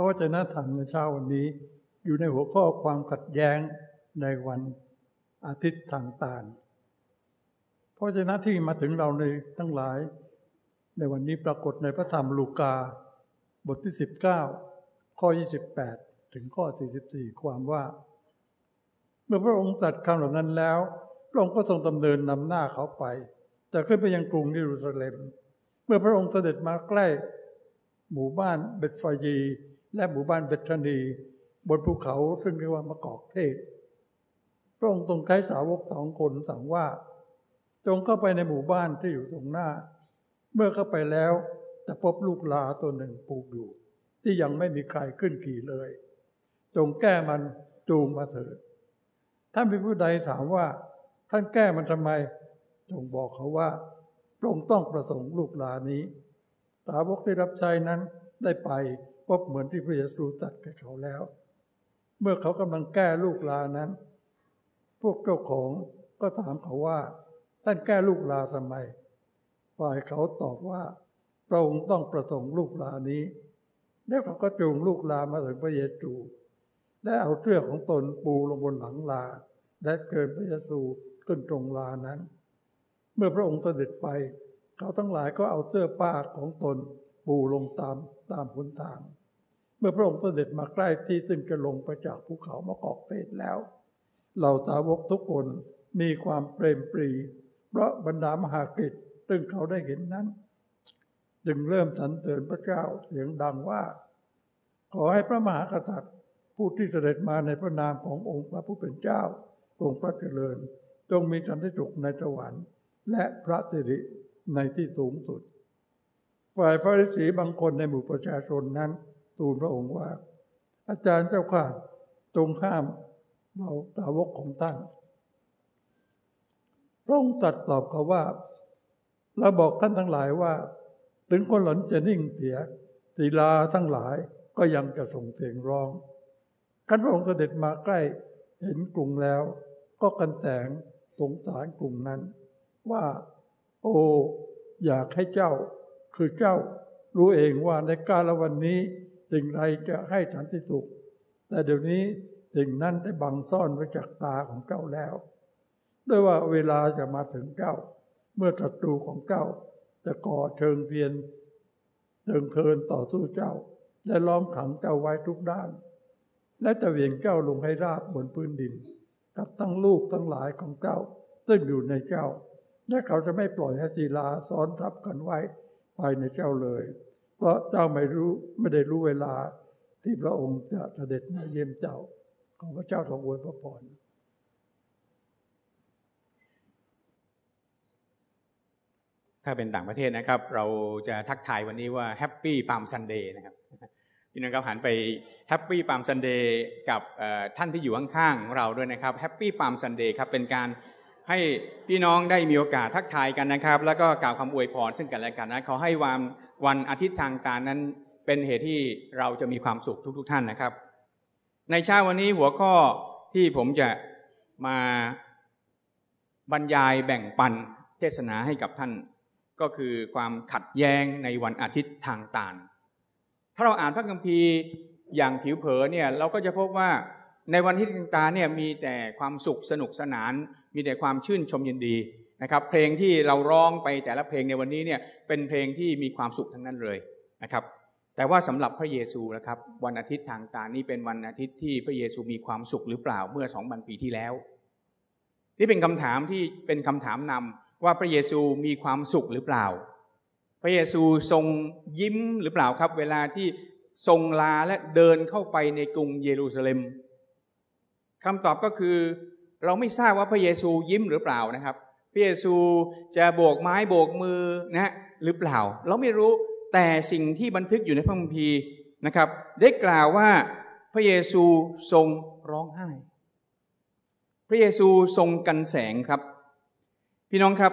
ระวจนะธรรมในเช้าวันนี้ อยู่ในหัวข้อความขัดแย้งในวันอาทิตย์ทางตาลพระวจนะที่มาถึงเราในทั้งหลาย ในวันนี้ปรากฏในพระธรรมลูกา บทที่ 19 ข้อ 28 ถึงข้อ 44 ความว่า เมื่อพระองค์ตรัสคำเหล่านั้นแล้ว พระองค์ก็ทรงดำเนินนำหน้าเขาไปจะขึ้นไปยังกรุงเยรูซาเล็ม เมื่อพระองค์เสด็จมาใกล้หมู่บ้านเบตฟายี และหมู่บ้านเบตานีบนภูเขาซึ่งเรียกว่ามะกอกเทศ พระองค์ทรงใช้สาวกสองคนสั่งว่า จงเข้าไปในหมู่บ้านที่อยู่ตรงหน้า เมื่อเข้าไปแล้วจะพบลูกลาตัวหนึ่งปลูกอยู่ ที่ยังไม่มีใครขึ้นขี่เลย จงแก้มันจูงมาเถิดท่านผู้ใดถามว่า ท่านแก้มันทำไม จงบอกเขาว่าพระองค์ต้องประสงค์ลูกลานี้ สาวกที่รับใช้นั้นได้ไป พบเหมือนที่พระเยซูตรัสกับเขาแล้ว เมื่อเขากำลังแก้ลูกลานั้น พวกเจ้าของก็ถามเขาว่า ท่านแก้ลูกลาทำไม ฝ่ายเขาตอบว่าพระองค์ต้องประสงค์ลูกลานี้ แล้วเขาก็จูงลูกลามาถึงพระเยซูและเอาเสื้อของตนปูลงบนหลังลา และเกินพระเยซูขึ้นตรงลานั้น เมื่อพระองค์เสด็จไป เขาทั้งหลายก็เอาเสื้อป้าของตนปูลงตามตามหนทาง เมื่อพระองค์เสด็จมาใกล้ที่ซึ่งจะลงไปจากภูเขามะกอกเทศแล้วเหล่าสาวกทุกคนมีความเปรมปรี เพราะบรรดามหากิจซึ่งเขาได้เห็นนั้น จึงเริ่มสรรเสริญพระเจ้าเสียงดังว่า ขอให้พระมหากษัตริย์ผู้ที่เสด็จมาในพระนามขององค์พระผู้เป็นเจ้าทรงพระเจริญ จงมีสันติสุขในสวรรค์และพระสิริในที่สูงสุด ฝ่ายฟาริสีบางคนในหมู่ประชาชนนั้น ทูลพระองค์ว่า อาจารย์เจ้าข้าตรงข้ามเราสาวกของท่านพระองค์ตรัสตอบเขาว่าเราบอกท่านทั้งหลายว่า ถึงคนหลอนจะนิ่งเสียศีลาทั้งหลายก็ยังจะส่งเสียงร้องขันพระองค์เสด็จมาใกล้เห็นกรุงแล้ว ก็กันแสงสงสารกลุ่มนั้น ว่า โอ้อยากให้เจ้าคือเจ้ารู้เองว่าในกาลวันนี้ สิ่งไรจะให้สันติสุข แต่เดี๋ยวนี้สิ่งนั้นได้บังซ่อนไว้จากตาของเจ้าแล้วด้วยว่าเวลาจะมาถึงเจ้า เมื่อศัตรูของเจ้าจะก่อเชิงเทียนเชิงเทินต่อสู้เจ้า และล้อมขังเจ้าไว้ทุกด้าน และจะเวียงเจ้าลงให้ราบบนพื้นดิน กับทั้งลูกทั้งหลายของเจ้าซึ่งอยู่ในเจ้า และเขาจะไม่ปล่อยให้ศีลาซ้อนทับกันไว้ภายในเจ้าเลย เพราะเจ้าไม่รู้ไม่ได้รู้เวลาที่พระองค์จะเสด็จมาเยี่ยมเจ้า ขอพระเจ้าทรงอวยพระพรถ้าเป็นต่างประเทศนะครับ เราจะทักทายวันนี้ว่า Happy Palm Sunday นะครับพี่น้องครับหันไป Happy Palm Sunday กับท่านที่อยู่ข้างๆเราด้วยนะครับ Happy Palm Sunday ครับเป็นการ ให้พี่น้องได้มีโอกาสทักทายกันนะครับ แล้วก็กล่าวคำอวยพรซึ่งกันและกันนะขอให้วันวันอาทิตย์ทางตาลนั้นเป็นเหตุที่เราจะมีความสุขทุก ๆทท่านนะครับ ในเช้าวันนี้หัวข้อที่ผมจะมาบรรยายแบ่งปันเทศนาให้กับท่าน ก็คือความขัดแย้งในวันอาทิตย์ทางตาถ้าเราอ่านพระคัมภีร์อย่างผิวเผินเนี่ยเราก็จะพบว่าในวันที่ต่างๆเนี่ยมีแต่ความสุขสนุกสนาน มีแต่ความชื่นชมยินดีนะครับเพลงที่เราร้องไปแต่ละเพลงในวันนี้เนี่ยเป็นเพลงที่มีความสุขทั้งนั้นเลยนะครับแต่ว่าสำหรับพระเยซูนะครับวันอาทิตย์ทางตานี่เป็นวันอาทิตย์ที่พระเยซูมีความสุขหรือเปล่าเมื่อสองพันปีที่แล้ว นี่เป็นคำถามที่เป็นคำถามนำว่าพระเยซูมีความสุขหรือเปล่า พระเยซูทรงยิ้มหรือเปล่าครับ เวลาที่ทรงลาและเดินเข้าไปในกรุงเยรูซาเล็มคำตอบก็คือ เราไม่ทราบว่าพระเยซูยิ้มหรือเปล่านะครับ พระเยซูจะโบกไม้โบกมือนะหรือเปล่า เราไม่รู้แต่สิ่งที่บันทึกอยู่ในพระคัมภีร์นะครับ ได้กล่าวว่าพระเยซูทรงร้องไห้ พระเยซูทรงกันแสงครับ พี่น้องครับ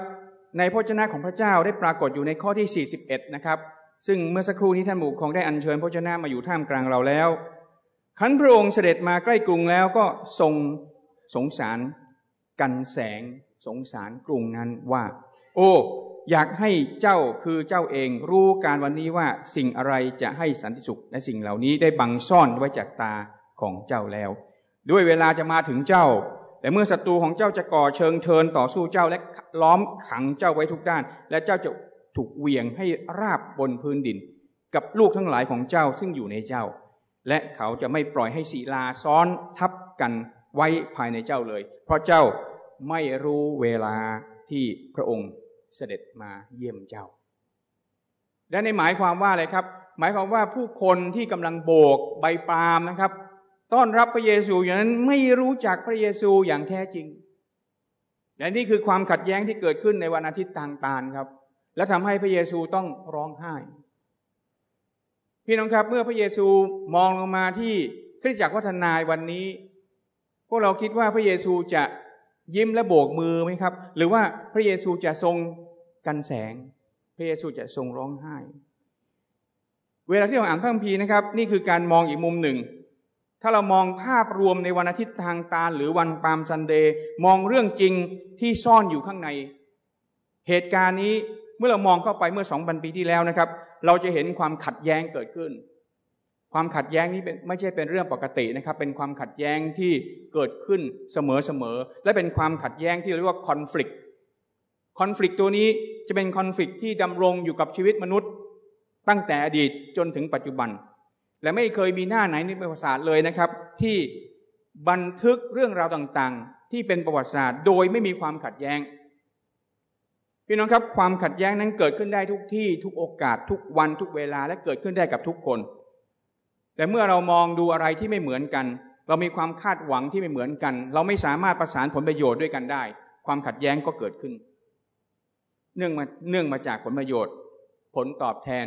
ในพระเจ้าของพระเจ้าได้ปรากฏอยู่ในข้อที่ 41 นะครับ ซึ่งเมื่อสักครู่นี้ท่านบุคงได้อัญเชิญพระเจ้ามาอยู่ท่ามกลางเราแล้วขันพระองค์เสด็จมาใกล้กรุงแล้วก็ทรง สงสารกันแสงสงสารกรุงนั้นว่า โอ้อยากให้เจ้าคือเจ้าเองรู้การวันนี้ว่าสิ่งอะไรจะให้สันติสุขและสิ่งเหล่านี้ได้บังซ่อนไว้จากตาของเจ้าแล้ว ด้วยเวลาจะมาถึงเจ้า แต่เมื่อศัตรูของเจ้าจะก่อเชิงเทินต่อสู้เจ้าและล้อมขังเจ้าไว้ทุกด้าน และเจ้าจะถูกเหวี่ยงให้ราบบนพื้นดิน กับลูกทั้งหลายของเจ้าซึ่งอยู่ในเจ้า และเขาจะไม่ปล่อยให้ศีลาซ้อนทับกัน ไว้ภายในเจ้าเลย เพราะเจ้าไม่รู้เวลาที่พระองค์เสด็จมาเยี่ยมเจ้า และในหมายความว่าอะไรครับ หมายความว่าผู้คนที่กำลังโบกใบปาล์มนะครับ ต้อนรับพระเยซูอย่างนั้นไม่รู้จักพระเยซูอย่างแท้จริง และนี่คือความขัดแย้งที่เกิดขึ้นในวันอาทิตย์ต่างๆครับ และทำให้พระเยซูต้องร้องไห้ พี่น้องครับเมื่อพระเยซูมองลงมาที่คริสตจักรวัฒนายวันนี้ พวกเราคิดว่าพระเยซูจะยิ้มและโบกมือไหมครับ หรือว่าพระเยซูจะทรงกันแสง พระเยซูจะทรงร้องไห้ เวลาที่เราอ่านพระคัมภีร์นะครับ นี่คือการมองอีกมุมหนึ่ง ถ้าเรามองภาพรวมในวันอาทิตย์ทางตาหรือวันปามซันเดย์มองเรื่องจริงที่ซ่อนอยู่ข้างใน เหตุการณ์นี้เมื่อเรามองเข้าไปเมื่อสองพันปีที่แล้วนะครับ เราจะเห็นความขัดแย้งเกิดขึ้น ความขัดแย้งนี้ไม่ใช่เป็นเรื่องปกตินะครับ เป็นความขัดแย้งที่เกิดขึ้นเสมอๆ และเป็นความขัดแย้งที่เรียกว่าคอน FLICT คอน FLICT ตัวนี้จะเป็นคอน FLICT ที่ดำรงอยู่กับชีวิตมนุษย์ ตั้งแต่อดีตจนถึงปัจจุบัน และไม่เคยมีหน้าไหนในประวัติศาสตร์เลยนะครับ ที่บันทึกเรื่องราวต่างๆ ที่เป็นประวัติศาสตร์ โดยไม่มีความขัดแย้งพี่น้องครับความขัดแย้งนั้นเกิดขึ้นได้ทุกที่ทุกโอกาสทุกวันทุกเวลาและเกิดขึ้นได้กับทุกคน แต่เมื่อเรามองดูอะไรที่ไม่เหมือนกัน เรามีความคาดหวังที่ไม่เหมือนกัน เราไม่สามารถประสานผลประโยชน์ด้วยกันได้ ความขัดแย้งก็เกิดขึ้น เนื่องมาเนื่องมาจากผลประโยชน์ ผลตอบแทน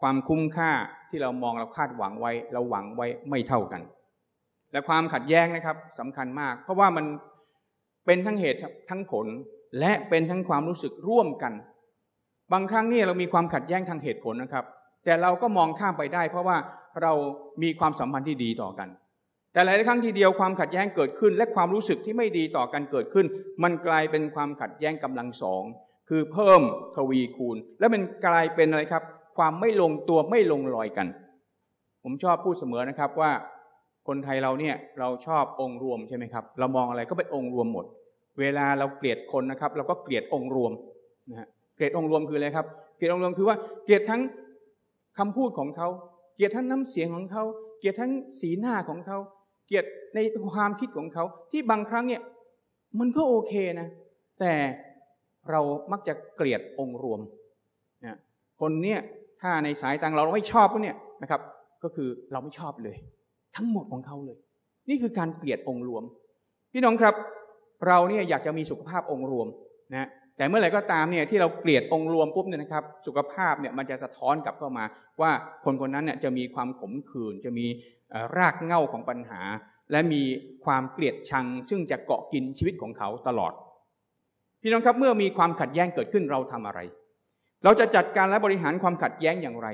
ความคุ้มค่าที่เรามองเราคาดหวังไว้ เราหวังไว้ไม่เท่ากัน และความขัดแย้งนะครับสำคัญมาก เพราะว่ามันเป็นทั้งเหตุทั้งผลและเป็นทั้งความรู้สึกร่วมกัน บางครั้งนี่เรามีความขัดแย้งทางเหตุผลนะครับ แต่เราก็มองข้ามไปได้ เพราะว่า เรามีความสัมพันธ์ที่ดีต่อกัน แต่หลายครั้งทีเดียวความขัดแย้งเกิดขึ้น และความรู้สึกที่ไม่ดีต่อกันเกิดขึ้น มันกลายเป็นความขัดแย้งกำลังสองคือเพิ่มทวีคูณ และมันกลายเป็นอะไรครับ ความไม่ลงตัวไม่ลงรอยกัน ผมชอบพูดเสมอนะครับว่า คนไทยเราเนี่ยเราชอบองค์รวมใช่ไหมครับ เรามองอะไรก็เป็นองค์รวมหมด เวลาเราเกลียดคนนะครับ เราก็เกลียดองค์รวมนะฮะเกลียดองค์รวมคืออะไรครับ เกลียดองค์รวมคือว่าเกลียดทั้งคำพูดของเขา เกลียดทั้งน้ำเสียงของเขา เกลียดทั้งสีหน้าของเขา เกลียดในความคิดของเขา ที่บางครั้งเนี่ยมันก็โอเคนะ แต่เรามักจะเกลียดองค์รวมนะคนเนี่ยถ้าในสายตาเราไม่ชอบพวกเนี่ยนะครับ ก็คือเราไม่ชอบเลย ทั้งหมดของเขาเลย นี่คือการเกลียดองค์รวม พี่น้องครับ เราเนี่ยอยากจะมีสุขภาพองค์รวมนะ แต่เมื่อไหร่ก็ตามเนี่ยที่เราเกลียดองค์รวมปุ๊บเนี่ยนะครับ สุขภาพเนี่ยมันจะสะท้อนกลับเข้ามา ว่าคนคนนั้นเนี่ยจะมีความขมขื่นจะมีรากเหง้าของปัญหา และมีความเกลียดชัง ซึ่งจะเกาะกินชีวิตของเขาตลอด พี่น้องครับเมื่อมีความขัดแย้งเกิดขึ้นเราทำอะไร เราจะจัดการและบริหารความขัดแย้งอย่างไร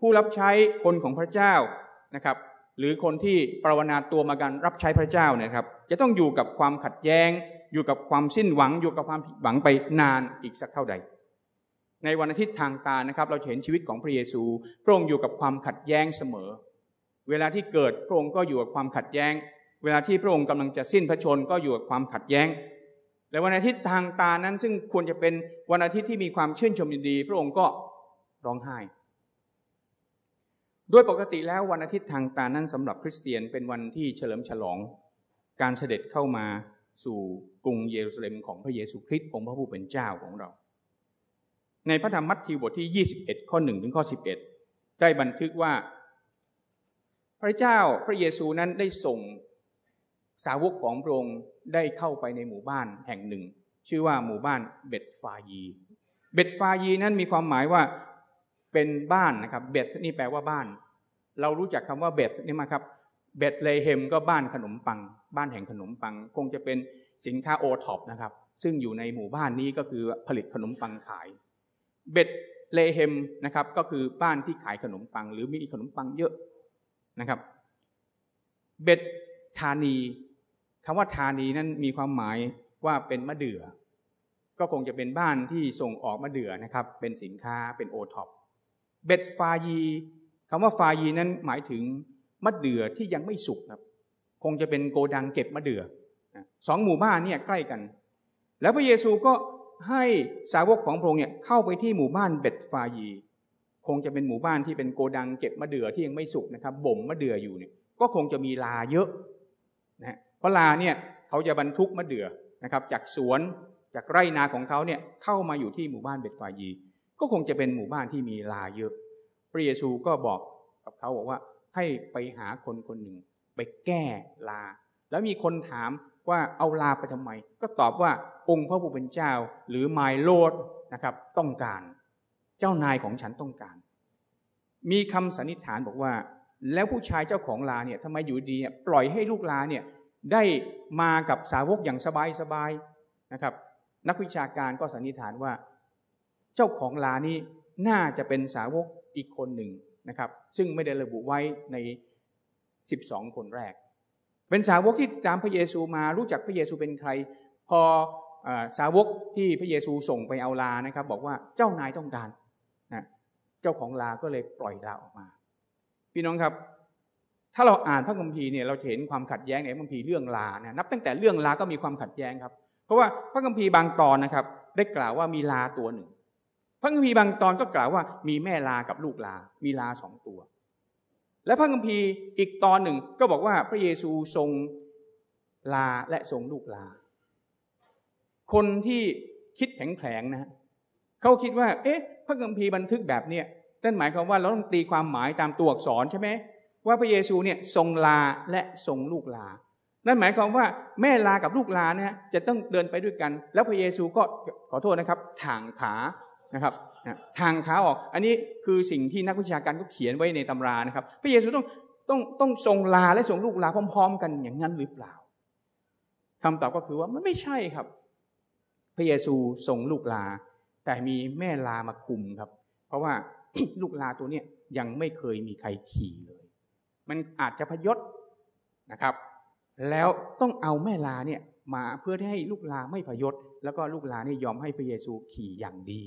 ผู้รับใช้คนของพระเจ้านะครับ หรือคนที่ปรวนาตัวมาการรับใช้พระเจ้านี่ครับ จะต้องอยู่กับความขัดแย้ง อยู่กับความสิ้นหวังอยู่กับความผิดหวังไปนานอีกสักเท่าใด ในวันอาทิตย์ทางตานะครับ เราเห็นชีวิตของพระเยซูพระองค์อยู่กับความขัดแย้งเสมอ เวลาที่เกิดพระองค์ก็อยู่กับความขัดแย้ง เวลาที่พระองค์กำลังจะสิ้นพระชนก็อยู่กับความขัดแย้งและวันอาทิตย์ทางตานั้นซึ่งควรจะเป็นวันอาทิตย์ที่มีความชื่นชมยินดี พระองค์ก็ร้องไห้ด้วยปกติแล้ววันอาทิตย์ทางตานั้นสำหรับคริสเตียนเป็นวันที่เฉลิมฉลอง การเสด็จเข้ามา สู่กรุงเยรูซาเล็มของพระเยซูคริสต์องค์พระผู้เป็นเจ้าของเรา ในพระธรรมมัทธิวบทที่ 21 ข้อ1ถึงข้อ 11 ได้บันทึกว่า พระเจ้าพระเยซูนั้นได้ส่งสาวกของพระองค์ได้เข้าไปในหมู่บ้านแห่งหนึ่ง ชื่อว่าหมู่บ้านเบตฟายี เบตฟายีนั้นมีความหมายว่าเป็นบ้านนะครับ เบตนี่แปลว่าบ้าน เรารู้จักคำว่าเบตนี่มาครับ เบตเลเฮมก็บ้านขนมปัง บ้านแห่งขนมปัง คงจะเป็นสินค้าโอท็อปนะครับ ซึ่งอยู่ในหมู่บ้านนี้ก็คือผลิตขนมปังขาย เบตเลเฮมนะครับ ก็คือบ้านที่ขายขนมปัง หรือมีขนมปังเยอะนะครับ เบตธานีคำว่าธานีนั้นมีความหมายว่าเป็นมะเดื่อ ก็คงจะเป็นบ้านที่ส่งออกมะเดื่อนะครับ เป็นสินค้าเป็นโอท็อป เบตฟายีคำว่าฟายีนั้นหมายถึง มะเดื่อที่ยังไม่สุกครับ คงจะเป็นโกดังเก็บมะเดื่อสองหมู่บ้านเนี่ยใกล้กัน แล้วพระเยซูก็ให้สาวกของพระองค์เนี่ยเข้าไปที่หมู่บ้านเบตฟายี คงจะเป็นหมู่บ้านที่เป็นโกดังเก็บมะเดื่อที่ยังไม่สุกนะครับบ่มมะเดื่ออยู่เนี่ยก็คงจะมีลาเยอะนะเพราะลาเนี่ยเขาจะบรรทุกมะเดื่อนะครับจากสวนจากไร่นาของเขาเนี่ยเข้ามาอยู่ที่หมู่บ้านเบตฟายี ก็คงจะเป็นหมู่บ้านที่มีลาเยอะ พระเยซูก็บอกกับเขาบอกว่า ให้ไปหาคนคนหนึ่ง ไปแก้ลา แล้วมีคนถามว่าเอาลาไปทำไม ก็ตอบว่าองค์พระผู้เป็นเจ้า หรือ my lord นะครับต้องการ เจ้านายของฉันต้องการ มีคำสันนิษฐานบอกว่า แล้วผู้ชายเจ้าของลาเนี่ยทำไมอยู่ดีปล่อยให้ลูกลาเนี่ยได้มากับสาวกอย่างสบายสบายนะครับนักวิชาการก็สันนิษฐานว่า เจ้าของลานี้น่าจะเป็นสาวกอีกคนหนึ่ง นะครับ ซึ่งไม่ได้ระบุไว้ใน 12 คนแรก เป็นสาวกที่ตามพระเยซูมารู้จักพระเยซูเป็นใครพออสาวกที่พระเยซูส่งไปเอาลานะครับ บอกว่าเจ้านายต้องการนะเจ้าของลาก็เลยปล่อยลาออกมา พี่น้องครับถ้าเราอ่านพระคัมภีร์เนี่ยเราเห็นความขัดแย้งในพระคัมภีร์เรื่องลานะนับตั้งแต่เรื่องลาก็มีความขัดแย้งครับ เพราะว่าพระคัมภีร์บางตอนนะครับ ได้กล่าวว่ามีลาตัวหนึ่ง พระคัมภีร์บางตอนก็กล่าวว่า มีแม่ลากับลูกลา มีลาสองตัว และพระคัมภีร์อีกตอนหนึ่งก็บอกว่าพระเยซูทรงลาและทรงลูกลา คนที่คิดแผลงๆนะเขาคิดว่า เอ๊ะ พระคัมภีร์บันทึกแบบเนี้ยนั่นหมายความว่าเราต้องตีความหมายตามตัวอักษรใช่ไหมว่าพระเยซูเนี่ยทรงลาและทรงลูกลา นั่นหมายความว่าแม่ลากับลูกลาเนี่ยจะต้องเดินไปด้วยกัน แล้วพระเยซูก็ขอโทษนะครับ ถ่างขา นะครับทางขาออก อันนี้คือสิ่งที่นักวิชาการก็เขียนไว้ในตำรานะครับ พระเยซูต้องต้องต้องทรงลาและทรงลูกลาพร้อม ๆ กันอย่างนั้นหรือเปล่าคำตอบก็คือว่ามันไม่ใช่ครับ พระเยซูทรงลูกลา แต่มีแม่ลามาคุมครับ เพราะว่าลูกลาตัวเนี้ยยังไม่เคยมีใครขี่เลย มันอาจจะพยศนะครับ แล้วต้องเอาแม่ลาเนี่ยมาเพื่อให้ลูกลาไม่พยศแล้วก็ลูกลาเนี่ยยอมให้พระเยซูขี่อย่างดี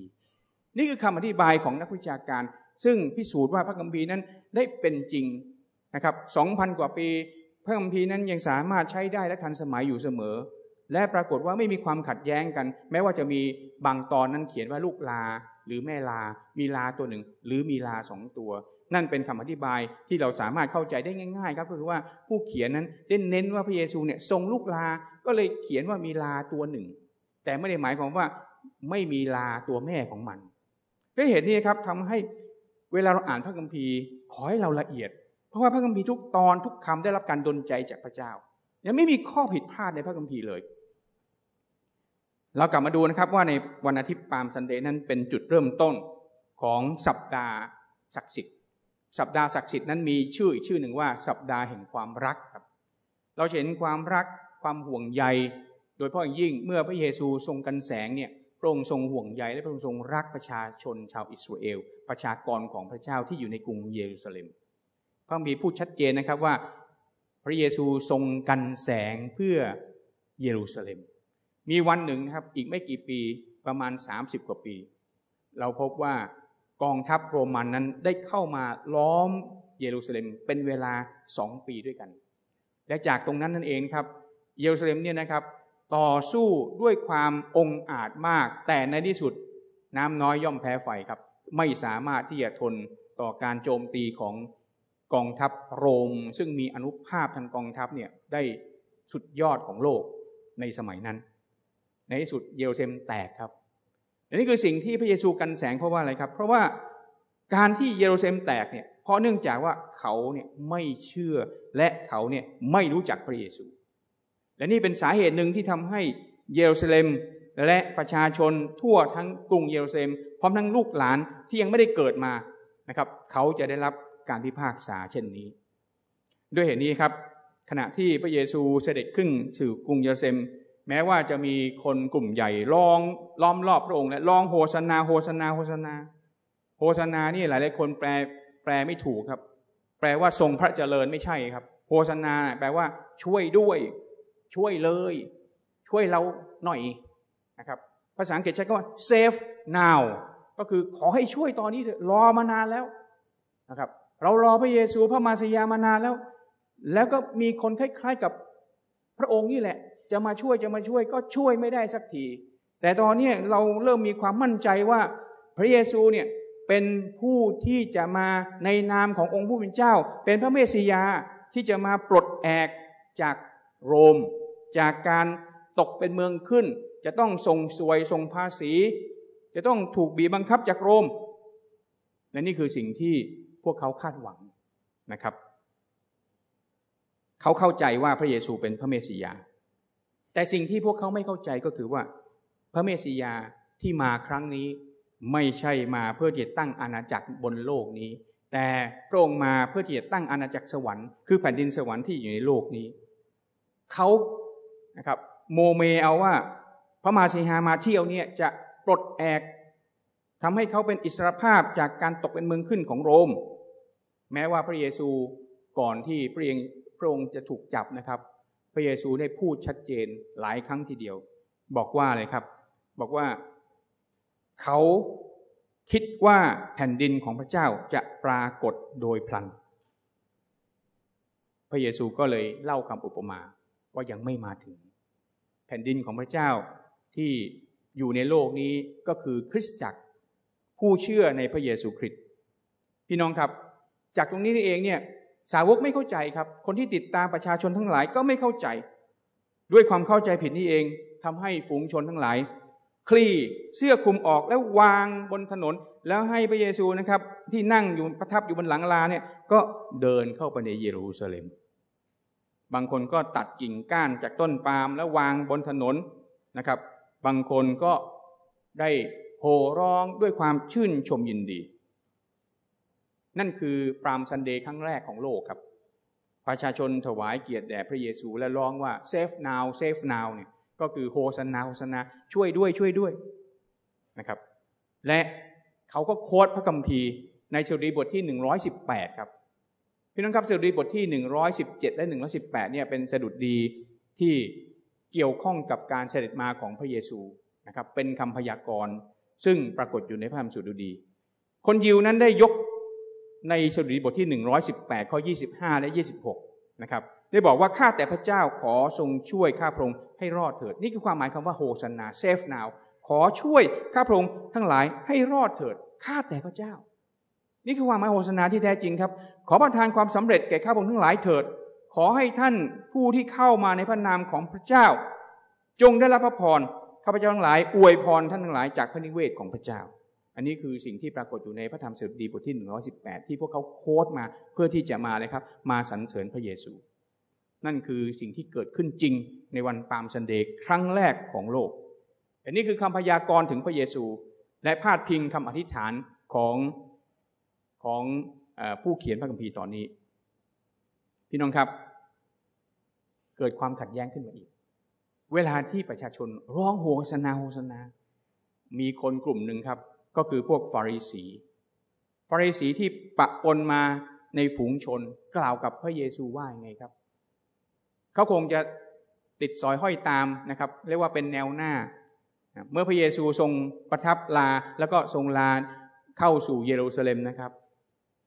นี่คือคำอธิบายของนักวิชาการ ซึ่งพิสูจน์ว่าพระคัมภีร์นั้นได้เป็นจริงนะครับสองพันกว่าปี พระคัมภีร์นั้นยังสามารถใช้ได้และทันสมัยอยู่เสมอ และปรากฏว่าไม่มีความขัดแย้งกัน แม้ว่าจะมีบางตอนนั้นเขียนว่าลูกลาหรือแม่ลา มีลาตัวหนึ่ง หรือมีลาสองตัว นั่นเป็นคำอธิบายที่เราสามารถเข้าใจได้ง่าย ๆ ครับก็คือว่าผู้เขียนนั้นได้เน้นว่าพระเยซูเนี่ยทรงลูกลา ก็เลยเขียนว่ามีลาตัวหนึ่ง แต่ไม่ได้หมายความว่าไม่มีลาตัวแม่ของมัน ด้วยเหตุนี้ครับทำให้เวลาเราอ่านพระคัมภีร์ ขอให้เราละเอียด เพราะว่าพระคัมภีร์ทุกตอนทุกคำได้รับการดลใจจากพระเจ้ายังไม่มีข้อผิดพลาดในพระคัมภีร์เลย เรากลับมาดูนะครับว่าในวันอาทิตย์ปาล์มซันเดย์นั้นเป็นจุดเริ่มต้นของสัปดาห์ศักดิ์สิทธิ์ สัปดาห์ศักดิ์สิทธิ์นั้นมีชื่ออีกชื่อหนึ่งว่า สัปดาห์แห่งความรักครับ เราเห็นความรักความห่วงใย โดยเฉพาะอย่างยิ่งเมื่อพระเยซูทรงกันแสงเนี่ย พระองค์ทรงห่วงใยและพระองค์ทรงรักประชาชนชาวอิสราเอล ประชากรของพระเจ้าที่อยู่ในกรุงเยรูซาเล็ม พระมีพูดชัดเจนนะครับว่า พระเยซูทรงกันแสงเพื่อเยรูซาเล็ม มีวันหนึ่งนะครับอีกไม่กี่ปีประมาณ 30 กว่าปี เราพบว่ากองทัพโรมันนั้นได้เข้ามาล้อมเยรูซาเล็มเป็นเวลาสองปีด้วยกัน และจากตรงนั้นนั่นเองครับ เยรูซาเล็มเนี่ยนะครับ ต่อสู้ด้วยความองอาจมาก แต่ในที่สุดน้ำน้อยย่อมแพ้ไฟครับ ไม่สามารถที่จะทนต่อการโจมตีของกองทัพโรม ซึ่งมีอนุภาพทางกองทัพเนี่ยได้สุดยอดของโลกในสมัยนั้น ในที่สุดเยรูซาเล็มแตกครับนี่คือสิ่งที่พระเยซูกันแสงเพราะว่าอะไรครับ เพราะว่าการที่เยรูซาเล็มแตกเนี่ยเพราะเนื่องจากว่าเขาเนี่ยไม่เชื่อและเขาเนี่ยไม่รู้จักพระเยซู และนี่เป็นสาเหตุหนึ่งที่ทำให้เยรูซาเล็ม และประชาชนทั่วทั้งกรุงเยรูซาเล็ม พร้อมทั้งลูกหลานที่ยังไม่ได้เกิดมานะครับ เขาจะได้รับการพิพากษาเช่นนี้ ด้วยเหตุนี้ครับ ขณะที่พระเยซูเสด็จขึ้นสู่กรุงเยรูซาเล็ม แม้ว่าจะมีคนกลุ่มใหญ่ล้อมล้อมรอบพระองค์และร้องโฮสนาโฮสนาโฮสนาโฮสนานี่หลายหลายคนแปลแปลไม่ถูกครับ แปลว่าทรงพระเจริญไม่ใช่ครับโฮสนาแปลว่าช่วยด้วย ช่วยเลย ช่วยเราหน่อยนะครับ ภาษาอังกฤษใช้คำว่า save now ก็คือขอให้ช่วยตอนนี้เถอะรอมานานแล้วนะครับ เรารอพระเยซูพระมาสยามานานแล้ว แล้วก็มีคนคล้ายๆกับพระองค์นี่แหละ จะมาช่วยจะมาช่วยก็ช่วยไม่ได้สักที แต่ตอนนี้เราเริ่มมีความมั่นใจว่าพระเยซูเนี่ยเป็นผู้ที่จะมาในนามขององค์ผู้เป็นเจ้า เป็นพระเมสสิยาที่จะมาปลดแอกจาก โรม จากการตกเป็นเมืองขึ้น จะต้องส่งสวยส่งภาษี จะต้องถูกบีบบังคับจากโรม และนี่คือสิ่งที่พวกเขาคาดหวังนะครับ เขาเข้าใจว่าพระเยซูเป็นพระเมสสิยา แต่สิ่งที่พวกเขาไม่เข้าใจก็คือว่า พระเมสสิยาที่มาครั้งนี้ไม่ใช่มาเพื่อจะตั้งอาณาจักรบนโลกนี้ แต่พระองค์มาเพื่อที่จะตั้งอาณาจักรสวรรค์คือแผ่นดินสวรรค์ที่อยู่ในโลกนี้ เขานะครับโมเมเอาว่าพระมาชีฮามาเที่ยวเนี่ยจะปลดแอกทำให้เขาเป็นอิสรภาพจากการตกเป็นเมืองขึ้นของโรม แม้ว่าพระเยซูก่อนที่พระองพระองค์จะถูกจับนะครับ พระเยซูได้พูดชัดเจนหลายครั้งทีเดียว บอกว่าอะไรครับ บอกว่าเขาคิดว่าแผ่นดินของพระเจ้าจะปรากฏโดยพลัน พระเยซูก็เลยเล่าคำอุปมา ว่ายังไม่มาถึง แผ่นดินของพระเจ้าที่อยู่ในโลกนี้ก็คือคริสตจักรผู้เชื่อในพระเยซูคริสต์พี่น้องครับ จากตรงนี้นี่เองเนี่ยสาวกไม่เข้าใจครับ คนที่ติดตามประชาชนทั้งหลายก็ไม่เข้าใจ ด้วยความเข้าใจผิดนี่เองทำให้ฝูงชนทั้งหลาย คลี่เสื้อคลุมออกแล้ววางบนถนน แล้วให้พระเยซูนะครับ ที่นั่งอยู่ประทับอยู่บนหลังลาเนี่ยก็เดินเข้าไปในเยรูซาเล็ม บางคนก็ตัดกิ่งก้านจากต้นปาล์มแล้ววางบนถนนนะครับ บางคนก็ได้โห่ร้องด้วยความชื่นชมยินดี นั่นคือปรามซันเดย์ครั้งแรกของโลกครับ ประชาชนถวายเกียรติแด่พระเยซูและร้องว่า save now save now เนี่ยก็คือโฮสนาโฮสนาช่วยด้วยช่วยด้วยนะครับ และเขาก็โค้ดพระคัมภีร์ในสดุดีบทที่ 118 ครับ พี่น้องครับสดุดีบทที่ 117 และ 118 เนี่ยเป็นสดุดีที่เกี่ยวข้องกับการเสด็จมาของพระเยซูนะครับเป็นคำพยากรณ์ซึ่งปรากฏอยู่ในพระธรรมสดุดี คนยิวนั้นได้ยกในสดุดีบทที่ 118 ข้อ 25 และ 26 นะครับได้บอกว่าข้าแต่พระเจ้าขอทรงช่วยข้าพระองค์ให้รอดเถิด นี่คือความหมายคำว่าโฮสนาเซฟนาวขอช่วยข้าพระองค์ทั้งหลายให้รอดเถิดข้าแต่พระเจ้า นี่คือความหมายโฮสนาที่แท้จริงครับ ขอประทานความสำเร็จแก่ข้าพระองค์ทั้งหลายเถิด ขอให้ท่านผู้ที่เข้ามาในพระนามของพระเจ้า จงได้รับพระพรข้าพเจ้าทั้งหลายอวยพรท่านทั้งหลายจากพระนิเวศของพระเจ้า อันนี้คือสิ่งที่ปรากฏอยู่ในพระธรรมสดุดีบทที่ 118 ที่พวกเขา quote มาเพื่อที่จะมาเลยครับ มาสรรเสริญพระเยซู นั่นคือสิ่งที่เกิดขึ้นจริงในวัน Palm Sunday ครั้งแรกของโลก อันนี้คือคำพยากรณ์ถึงพระเยซู และพาดพิงคำอธิษฐานของของ ผู้เขียนพระคัมภีร์ตอนนี้ พี่น้องครับ เกิดความขัดแย้งขึ้นมาอีก เวลาที่ประชาชนร้องโหสนาโหสนา มีคนกลุ่มหนึ่งครับ ก็คือพวกฟาริสี ฟาริสีที่ปะปนมาในฝูงชนกล่าวกับพระเยซูว่าอย่างไงครับ เขาคงจะติดสอยห้อยตามนะครับ เรียกว่าเป็นแนวหน้า เมื่อพระเยซูทรงประทับลาแล้วก็ทรงลาเข้าสู่เยรูซาเล็มนะครับ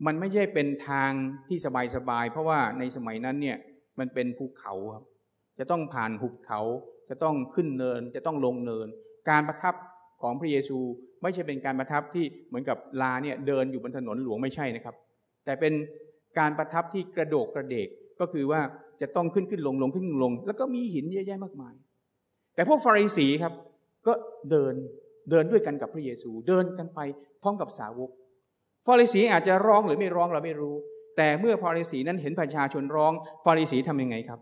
มันไม่ใช่เป็นทางที่สบายๆ เพราะว่าในสมัยนั้นเนี่ยมันเป็นภูเขาครับ จะต้องผ่านหุบเขา จะต้องขึ้นเนิน จะต้องลงเนิน การประทับของพระเยซูไม่ใช่เป็นการประทับที่เหมือนกับลาเนี่ยเดินอยู่บนถนนหลวงไม่ใช่นะครับ แต่เป็นการประทับที่กระโดกกระเดกก็คือว่าจะต้องขึ้นขึ้นลงลงขึ้นลง แล้วก็มีหินเยอะแยะมากมาย แต่พวกฟาริสีครับ ก็เดินเดินด้วยกันกับพระเยซู เดินกันไปพร้อมกับสาวก ฟาริสีอาจจะร้องหรือไม่ร้องเราไม่รู้ แต่เมื่อฟาริสีนั้นเห็นประชาชนร้อง ฟาริสีทํำยังไงครับ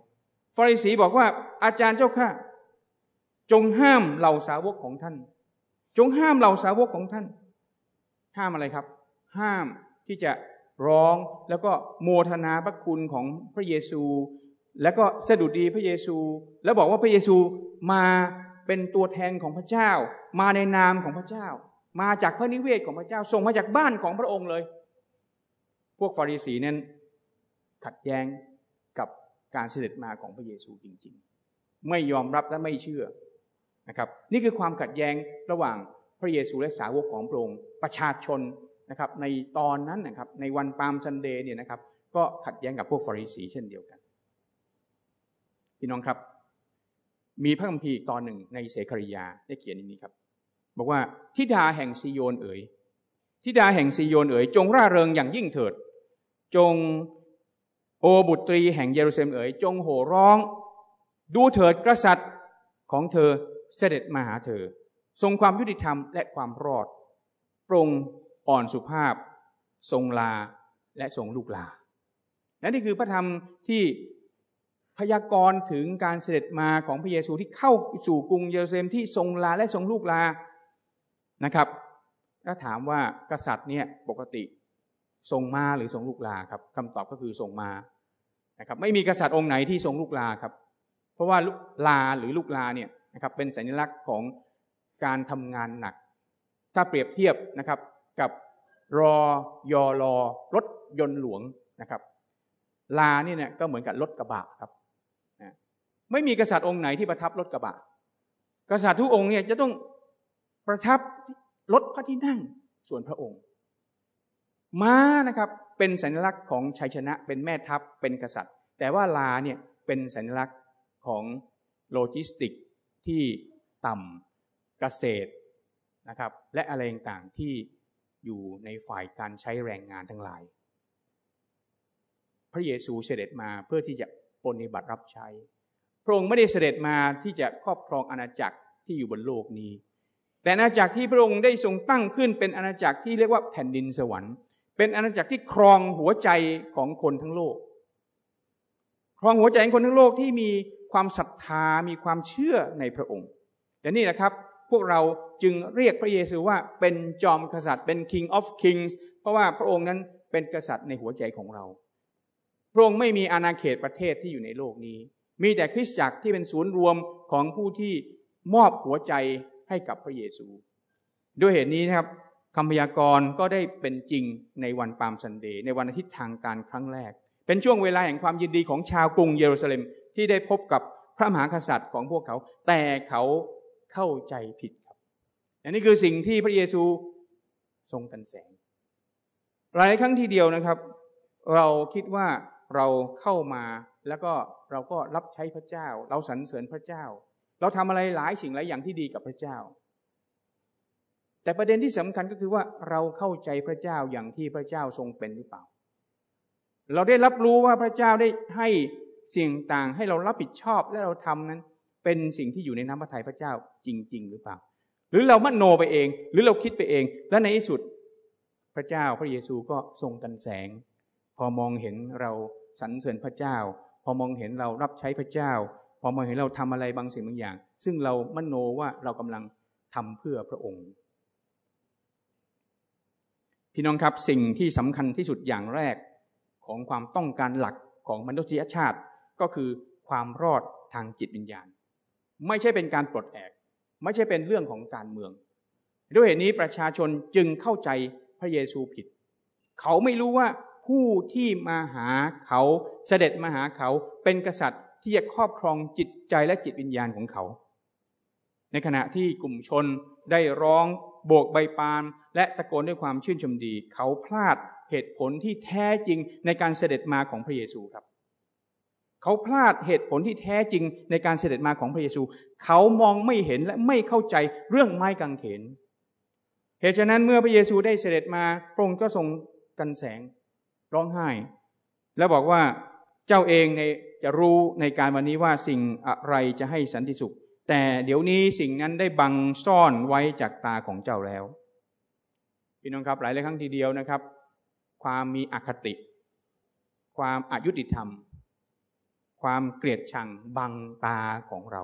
ฟาริสีบอกว่าอาจารย์เจ้าข้าจงห้ามเหล่าสาวกของท่าน จงห้ามเหล่าสาวกของท่าน ห้ามอะไรครับ ห้ามที่จะร้องแล้วก็โมทนาพระคุณของพระเยซู แล้วก็สะดุดีพระเยซู แล้วบอกว่าพระเยซูมาเป็นตัวแทนของพระเจ้า มาในนามของพระเจ้า มาจากพระนิเวศของพระเจ้าส่งมาจากบ้านของพระองค์เลย พวกฟาริสีนั้นขัดแย้งกับการเสด็จมาของพระเยซูจริง ๆ ไม่ยอมรับและไม่เชื่อนะครับ นี่คือความขัดแย้งระหว่างพระเยซูและสาวกของพระองค์ประชาชนนะครับ ในตอนนั้นนะครับ ในวันปามซันเดย์เนี่ยนะครับ ก็ขัดแย้งกับพวกฟาริสีเช่นเดียวกันพี่น้องครับ มีพระคัมภีร์ตอนหนึ่งในเสคริยาได้เขียนอย่างนี้ครับ บอกว่าทิดาแห่งซีโยนเอ๋ยทิดาแห่งซีโยนเอ๋ยจงร่าเริงอย่างยิ่งเถิด จงโอบุตรีแห่งเยรูซาเล็มเอ๋ยจงโห่ร้อง ดูเถิดกษัตริย์ของเธอเสด็จมาหาเธอ ทรงความยุติธรรมและความรอดปรงอ่อนสุภาพ ทรงลาและทรงลูกลาและนี่คือพระธรรมที่พยากรณ์ถึงการเสด็จมาของพระเยซูที่เข้าสู่กรุงเยรูซาเล็มที่ทรงลาและทรงลูกลา นะครับถ้าถามว่ากษัตริย์เนี่ยปกติทรงมาหรือทรงลูกลาครับคำตอบก็คือทรงมานะครับไม่มีกษัตริย์องค์ไหนที่ทรงลูกลาครับ เพราะว่าลาหรือลูกลาเนี่ยนะครับเป็นสัญลักษณ์ของการทำงานหนัก ถ้าเปรียบเทียบนะครับกับรอยอรอรถยนต์หลวงนะครับ ลานี่เนี่ยก็เหมือนกับรถกระบะครับไม่มีกษัตริย์องค์ไหนที่ประทับรถกระบะ กษัตริย์ทุกองค์เนี่ยจะต้อง ประทับรถพระที่นั่งส่วนพระองค์ ม้านะครับเป็นสัญลักษณ์ของชัยชนะ เป็นแม่ทัพเป็นกษัตริย์ แต่ว่าลาเนี่ยเป็นสัญลักษณ์ของโลจิสติกส์ที่ทำเกษตรนะครับ และอะไรต่างๆที่อยู่ในฝ่ายการใช้แรงงานทั้งหลาย พระเยซูเสด็จมาเพื่อที่จะปฏิบัติรับใช้ พระองค์ไม่ได้เสด็จมาที่จะครอบครองอาณาจักรที่อยู่บนโลกนี้ แต่อาณาจักรที่พระองค์ได้ทรงตั้งขึ้นเป็นอาณาจักรที่เรียกว่าแผ่นดินสวรรค์ เป็นอาณาจักรที่ครองหัวใจของคนทั้งโลก ครองหัวใจของคนทั้งโลกที่มีความศรัทธามีความเชื่อในพระองค์และนี่แหละครับพวกเราจึงเรียกพระเยซูว่าเป็นจอมกษัตริย์เป็น King of Kings เพราะว่าพระองค์นั้นเป็นกษัตริย์ในหัวใจของเรา พระองค์ไม่มีอาณาเขตประเทศที่อยู่ในโลกนี้ มีแต่คริสตจักรที่เป็นศูนย์รวมของผู้ที่มอบหัวใจ ให้กับพระเยซู ด้วยเหตุนี้นะครับคำพยากรณ์ก็ได้เป็นจริงในวันปามซันเดย์ในวันอาทิตย์ทางการครั้งแรก เป็นช่วงเวลาแห่งความยินดีของชาวกรุงเยรูซาเล็มที่ได้พบกับพระมหากษัตริย์ของพวกเขา แต่เขาเข้าใจผิดครับอันนี้คือสิ่งที่พระเยซูทรงกันแสง หลายครั้งทีเดียวนะครับ เราคิดว่าเราเข้ามาแล้วก็เราก็รับใช้พระเจ้า เราสรรเสริญพระเจ้า เราทำอะไรหลายสิ่งหลายอย่างที่ดีกับพระเจ้า แต่ประเด็นที่สำคัญก็คือว่าเราเข้าใจพระเจ้าอย่างที่พระเจ้าทรงเป็นหรือเปล่า เราได้รับรู้ว่าพระเจ้าได้ให้สิ่งต่างให้เรารับผิดชอบและเราทำนั้น เป็นสิ่งที่อยู่ในน้ำพระทัยพระเจ้าจริง ๆ หรือเปล่า หรือเรามโนไปเอง หรือเราคิดไปเอง และในที่สุดพระเจ้าพระเยซูก็ทรงกันแสง พอมองเห็นเราสรรเสริญพระเจ้า พอมองเห็นเรารับใช้พระเจ้า พอมองเห็นเราทำอะไรบางสิ่งบางอย่าง ซึ่งเรามโนว่าเรากำลังทำเพื่อพระองค์ พี่น้องครับสิ่งที่สำคัญที่สุดอย่างแรกของความต้องการหลักของมนุษยชาติก็คือความรอดทางจิตวิญญาณ ไม่ใช่เป็นการปลดแอก ไม่ใช่เป็นเรื่องของการเมือง ด้วยเหตุนี้ประชาชนจึงเข้าใจพระเยซูผิด เขาไม่รู้ว่าผู้ที่มาหาเขาเสด็จมาหาเขาเป็นกษัตริย์ ที่จะครอบครองจิตใจและจิตวิญญาณของเขา ในขณะที่กลุ่มชนได้ร้องโบกใบปานและตะโกนด้วยความชื่นชมดี เขาพลาดเหตุผลที่แท้จริงในการเสด็จมาของพระเยซูครับ เขาพลาดเหตุผลที่แท้จริงในการเสด็จมาของพระเยซู เขามองไม่เห็นและไม่เข้าใจเรื่องไม้กางเขนเหตุฉะนั้นเมื่อพระเยซูได้เสด็จมาพระองค์ก็ทรงกันแสงร้องไห้ แล้วบอกว่าเจ้าเองใน จะรู้ในการวันนี้ว่าสิ่งอะไรจะให้สันติสุข แต่เดี๋ยวนี้สิ่งนั้นได้บังซ่อนไว้จากตาของเจ้าแล้วพี่น้องครับหลายหลายครั้งทีเดียวนะครับ ความมีอคติ ความอายุติธรรม ความเกลียดชังบังตาของเรา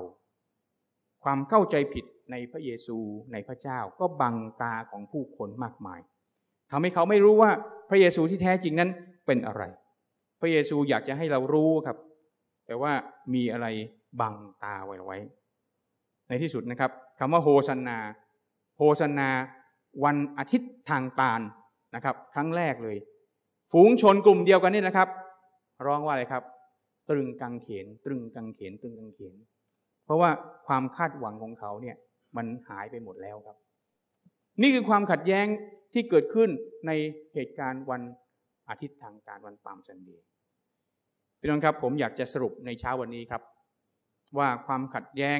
ความเข้าใจผิดในพระเยซูในพระเจ้าก็บังตาของผู้คนมากมายทำให้เขาไม่รู้ว่าพระเยซูที่แท้จริงนั้นเป็นอะไร พระเยซูอยากจะให้เรารู้ครับ แต่ว่ามีอะไรบังตาไว้ไว้ ในที่สุดนะครับคำว่าโฮสนา โฮสนนา วันอาทิตย์ทางตาลนะครับ ครั้งแรกเลย ฝูงชนกลุ่มเดียวกันนี่นะครับ ร้องว่าอะไรครับ ตรึงกังเขน ตรึงกังเขน ตรึงกังเขน เพราะว่าความคาดหวังของเขาเนี่ยมันหายไปหมดแล้วครับ นี่คือความขัดแย้งที่เกิดขึ้นในเหตุการณ์วันอาทิตย์ทางการวันปามซันเดย์ พี่น้องครับผมอยากจะสรุปในเช้าวันนี้ครับ ว่าความขัดแย้ง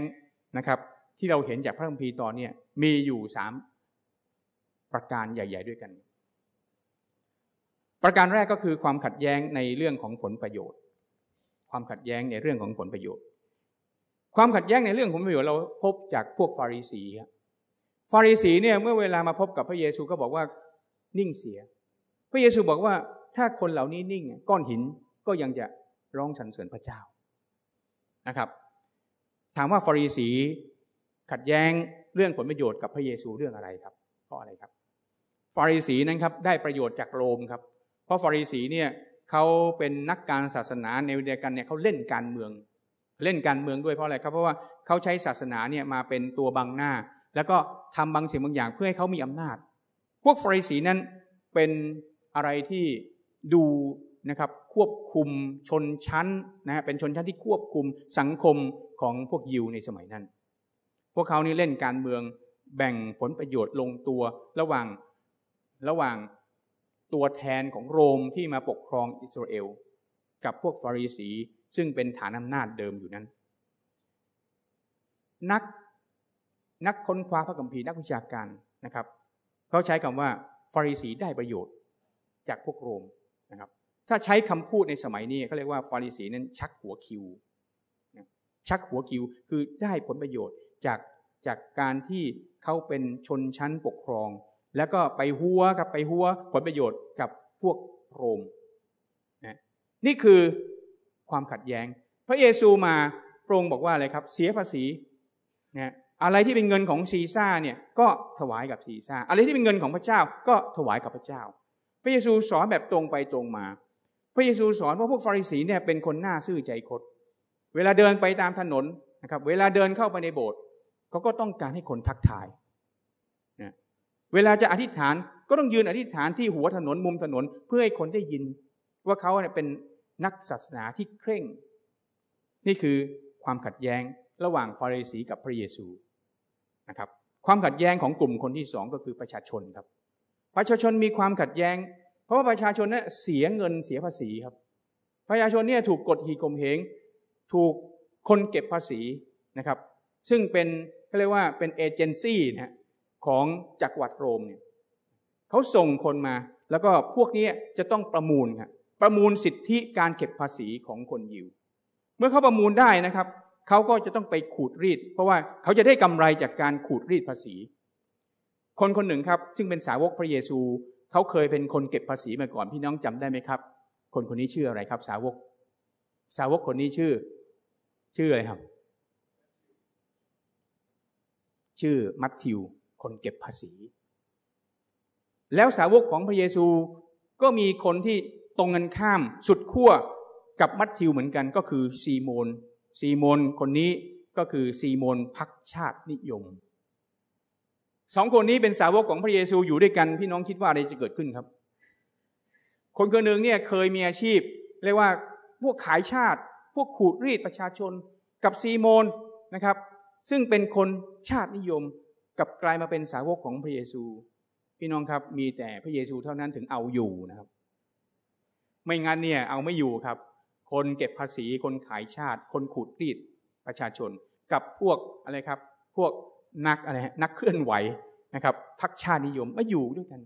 นะครับ ที่เราเห็นจากพระคัมภีร์ตอนนี้มีอยู่สามประการใหญ่ ๆ ด้วยกัน ประการแรกก็คือความขัดแย้งในเรื่องของผลประโยชน์ ความขัดแย้งในเรื่องของผลประโยชน์ ความขัดแย้งในเรื่องของผลประโยชน์เราพบจากพวกฟาริสีฟาริสีเนี่ยเมื่อเวลามาพบกับพระเยซูก็บอกว่านิ่งเสีย พระเยซูบอกว่าถ้าคนเหล่านี้นิ่งก้อนหินก็ยังจะ ร้องสรรเสริญพระเจ้านะครับ ถามว่าฟาริสีขัดแย้งเรื่องผลประโยชน์กับพระเยซูเรื่องอะไรครับเพราะอะไรครับ ฟาริสีนั้นครับได้ประโยชน์จากโรมครับ เพราะฟาริสีเนี่ยเขาเป็นนักการศาสนาในเดียกันเนี่ยเขาเล่นการเมือง เล่นการเมืองด้วยเพราะอะไรครับเพราะว่าเขาใช้ศาสนาเนี่ยมาเป็นตัวบังหน้า แล้วก็ทำบางสิ่งบางอย่างเพื่อให้เขามีอำนาจ พวกฟาริสีนั้นเป็นอะไรที่ดู นะครับควบคุมชนชั้นนะฮะเป็นชนชั้นที่ควบคุมสังคมของพวกยิวในสมัยนั้น พวกเขานี่เล่นการเมืองแบ่งผลประโยชน์ลงตัวระหว่างระหว่างตัวแทนของโรมที่มาปกครองอิสราเอล กับพวกฟาริสี ซึ่งเป็นฐานอำนาจเดิมอยู่นั้น นักนักค้นคว้าพระคัมภีร์นักวิชาการนะครับ เขาใช้คำว่าฟาริสีได้ประโยชน์จากพวกโรมนะครับ ถ้าใช้คำพูดในสมัยนี้เขาเรียกว่าฟาริสีนั้นชักหัวคิว ชักหัวคิวคือได้ผลประโยชน์จากจากการที่เขาเป็นชนชั้นปกครอง แล้วก็ไปหัวกับไปหัวผลประโยชน์กับพวกโรมนะนี่คือความขัดแย้ง พระเยซูมาพระองค์บอกว่าอะไรครับ เสียภาษีนะอะไรที่เป็นเงินของซีซ่าเนี่ยก็ถวายกับซีซ่าอะไรที่เป็นเงินของพระเจ้าก็ถวายกับพระเจ้า พระเยซูสอนแบบตรงไปตรงมา พระเยซูสอนว่าพวกฟาริสีเนี่ยเป็นคนหน้าซื่อใจคดเวลาเดินไปตามถนนนะครับ เวลาเดินเข้าไปในโบสถ์เขาก็ต้องการให้คนทักทายนะเวลาจะอธิษฐานก็ต้องยืนอธิษฐานที่หัวถนนมุมถนนเพื่อให้คนได้ยิน ว่าเขาเป็นนักศาสนาที่เคร่ง นี่คือความขัดแย้งระหว่างฟาริสีกับพระเยซูนะครับ ความขัดแย้งของกลุ่มคนที่สองก็คือประชาชนครับ ประชาชนมีความขัดแย้ง ราะว่าประชาชนเนี่ยเสียเงินเสียภาษีครับ ประชาชนเนี่ยถูกกดขี่ข่มเหงถูกคนเก็บภาษีนะครับ ซึ่งเป็นเขาเรียกว่าเป็นเอเจนซี่นะของจักรวรรดิโรมเนี่ยเขาส่งคนมา แล้วก็พวกนี้จะต้องประมูลครับประมูลสิทธิการเก็บภาษีของคนยิว เมื่อเขาประมูลได้นะครับเขาก็จะต้องไปขูดรีด เพราะว่าเขาจะได้กำไรจากการขูดรีดภาษี คนคนหนึ่งครับ ซึ่งเป็นสาวกพระเยซู เขาเคยเป็นคนเก็บภาษีมาก่อนพี่น้องจำได้ไหมครับ คนคนนี้ชื่ออะไรครับ สาวก สาวกคนนี้ชื่อ ชื่ออะไรครับ ชื่อมัทธิว คนเก็บภาษี แล้วสาวกของพระเยซูก็มีคนที่ตรงกันข้ามสุดขั้วกับมัทธิวเหมือนกันก็คือซีโมนซีโมนคนนี้ก็คือซีโมนพักชาตินิยม สองคนนี้เป็นสาวกของพระเยซูอยู่ด้วยกันพี่น้องคิดว่าอะไรจะเกิดขึ้นครับ คนคนหนึ่งเนี่ยเคยมีอาชีพ เรียกว่าพวกขายชาติ พวกขูดรีดประชาชน กับซีโมนนะครับ ซึ่งเป็นคนชาตินิยมกับกลายมาเป็นสาวกของพระเยซู พี่น้องครับมีแต่พระเยซูเท่านั้นถึงเอาอยู่นะครับ ไม่งั้นเนี่ยเอาไม่อยู่ครับ คนเก็บภาษีคนขายชาติ คนขูดรีดประชาชน กับพวกอะไรครับ พวก นักอะไรนักเคลื่อนไหวนะครับพักชาตินิยมมาอยู่ด้วยกัน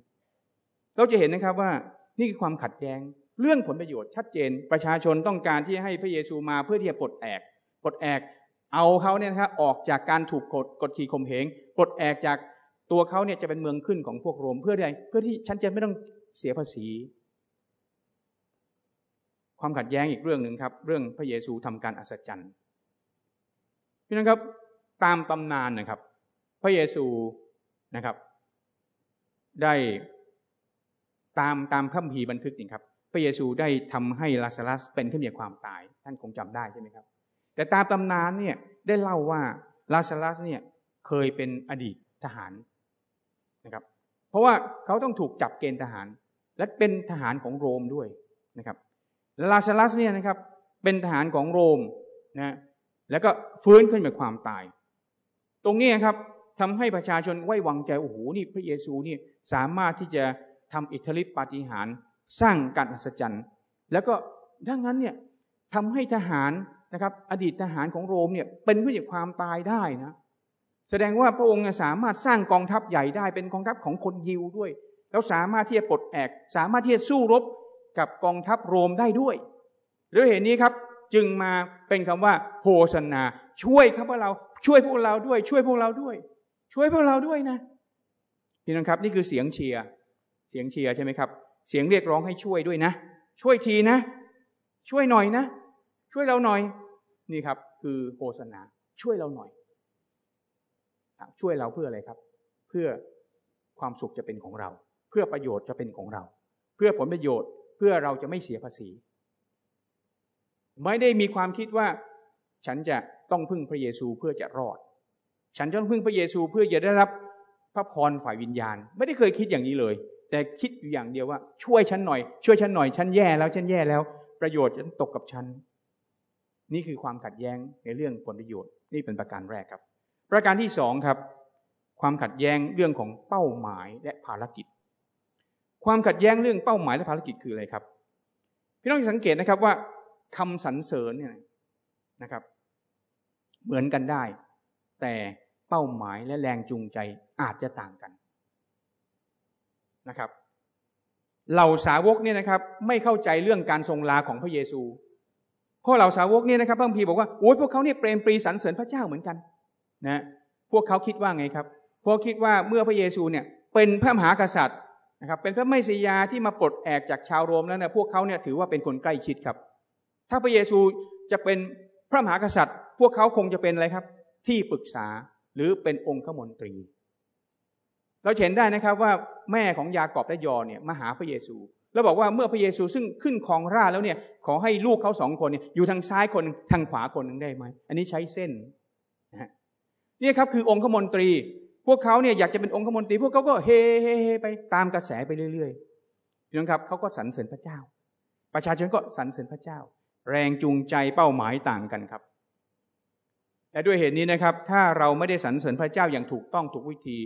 เราจะเห็นนะครับว่านี่คือความขัดแย้งเรื่องผลประโยชน์ชัดเจน ประชาชนต้องการที่ให้พระเยซูมาเพื่อที่จะปลดแอกปลดแอก เอาเขาเนี่ยนะครับออกจากการถูกกดกดขี่ข่มเหงปลดแอกจากตัวเขาเนี่ยจะเป็นเมืองขึ้นของพวกโรมเพื่อใดเพื่อที่ฉันจะไม่ต้องเสียภาษี ความขัดแย้งอีกเรื่องหนึ่งครับ เรื่องพระเยซูทำการอัศจรรย์พี่น้องครับตามตำนานนะครับ ระเยซูนะครับ ได้ตามตามคัมภีร์บันทึกนี่ครับ พระเยซูได้ทำให้ลาซารัสเป็นขึ้นจากความตาย ท่านคงจำได้ใช่ไหมครับ แต่ตามตำนานเนี่ยได้เล่าว่าลาซารัสเนี่ยเคยเป็นอดีตทหารนะครับ เพราะว่าเขาต้องถูกจับเกณฑ์ทหาร และเป็นทหารของโรมด้วยนะครับลาซารัสเนี่ยนะครับเป็นทหารของโรมนะแล้วก็ฟื้นขึ้นจากความตาย ตรงนี้ครับ ทำให้ประชาชนไว้วางใจโอ้โหนี่พระเยซูนี่สามารถที่จะทำอิทธิฤทธิปาฏิหาริย์สร้างการอัศจรรย์ แล้วก็ดังนั้นเนี่ยทำให้ทหารนะครับ อดีตทหารของโรมเนี่ยเป็นผู้จากความตายได้นะแสดงว่าพระองค์สามารถสร้างกองทัพใหญ่ได้เป็นกองทัพของคนยิวด้วย แล้วสามารถที่จะปลดแอก สามารถที่จะสู้รบกับกองทัพโรมได้ด้วยด้วยเหตุนี้ครับจึงมาเป็นคำว่าโฮสนา ช่วยครับพวกเราช่วยพวกเราด้วย ช่วยพวกเราด้วย ช่วยพวกเราด้วยนะพี่น้องครับ นี่คือเสียงเชียร์เสียงเชียร์ใช่ไหมครับ เสียงเรียกร้องให้ช่วยด้วยนะ ช่วยทีนะ ช่วยหน่อยนะ ช่วยเราหน่อย นี่ครับ คือโฮสนาช่วยเราหน่อย ช่วยเราเพื่ออะไรครับ เพื่อความสุขจะเป็นของเรา เพื่อประโยชน์จะเป็นของเรา เพื่อผลประโยชน์เพื่อเราจะไม่เสียภาษี ไม่ได้มีความคิดว่า ฉันจะต้องพึ่งพระเยซูเพื่อจะรอด ฉันจะต้องพึ่งพระเยซูเพื่อจะได้รับพระพรฝ่ายวิญญาณ ไม่ได้เคยคิดอย่างนี้เลย แต่คิดอยู่อย่างเดียวว่า ช่วยฉันหน่อย ช่วยฉันหน่อยฉันแย่แล้วฉันแย่แล้ว ประโยชน์จะตกกับฉัน นี่คือความขัดแย้งในเรื่องผลประโยชน์นี่เป็นประการแรกครับ ประการที่สองครับ ความขัดแย้งเรื่องของเป้าหมายและภารกิจ ความขัดแย้งเรื่องเป้าหมายและภารกิจคืออะไรครับพี่น้องสังเกตนะครับว่าคำสรรเสริญเนี่ยนะครับ เหมือนกันได้ แต่ เป้าหมายและแรงจูงใจอาจจะต่างกันนะครับ เหล่าสาวกเนี่ยนะครับ ไม่เข้าใจเรื่องการทรงลาของพระเยซูเพราะเหล่าสาวกเนี่ยนะครับพระพีบอกว่าโอ้ยพวกเขาเนี่ยเปรมปรีสรรเสริญพระเจ้าเหมือนกันนะพวกเขาคิดว่าไงครับ พวกคิดว่าเมื่อพระเยซูเนี่ยเป็นพระมหากษัตริย์นะครับ เป็นพระไมสยาที่มาปลดแอกจากชาวโรมแล้วเนี่ยพวกเขาเนี่ยถือว่าเป็นคนใกล้ชิดครับ ถ้าพระเยซูจะเป็นพระมหากษัตริย์ พวกเขาคงจะเป็นอะไรครับ ที่ปรึกษา หรือเป็นองค์ขมนตรี เราเห็นได้นะครับว่าแม่ของยากอบและยอเนี่ยมาหาพระเยซู แล้วบอกว่าเมื่อพระเยซูซึ่งขึ้นครองราชแล้วเนี่ยขอให้ลูกเขาสองคนเนี่ยอยู่ทางซ้ายคนทางขวาคนหนึ่งได้ไหมอันนี้ใช้เส้นนะนี่ครับคือองค์ขมนตรี พวกเขาเนี่ยอยากจะเป็นองค์ขมนตรี พวกเขาก็เฮเฮเฮไปตามกระแสไปเรื่อยๆพี่น้องครับเขาก็สรรเสริญพระเจ้า ประชาชนก็สรรเสริญพระเจ้า แรงจูงใจเป้าหมายต่างกันครับ และด้วยเหตุนี้นะครับ ถ้าเราไม่ได้สรรเสริญพระเจ้าอย่างถูกต้องถูกวิธี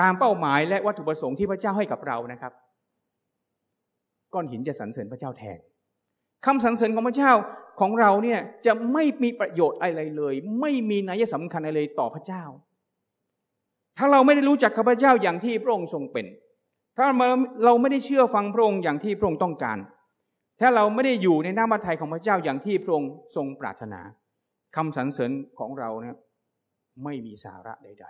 ตามเป้าหมายและวัตถุประสงค์ที่พระเจ้าให้กับเรานะครับ ก้อนหินจะสรรเสริญพระเจ้าแทนคำสรรเสริญของพระเจ้าของเราเนี่ยจะไม่มีประโยชน์อะไรเลย ไม่มีนัยสำคัญอะไรเลยต่อพระเจ้า ถ้าเราไม่ได้รู้จักข้าพเจ้าอย่างที่พระองค์ทรงเป็น ถ้าเราไม่ได้เชื่อฟังพระองค์อย่างที่พระองค์ต้องการ ถ้าเราไม่ได้อยู่ในน้ำพระทัยของพระเจ้าอย่างที่พระองค์ทรงปรารถนา คำสรรเสริญของเราเนี่ยไม่มีสาระใด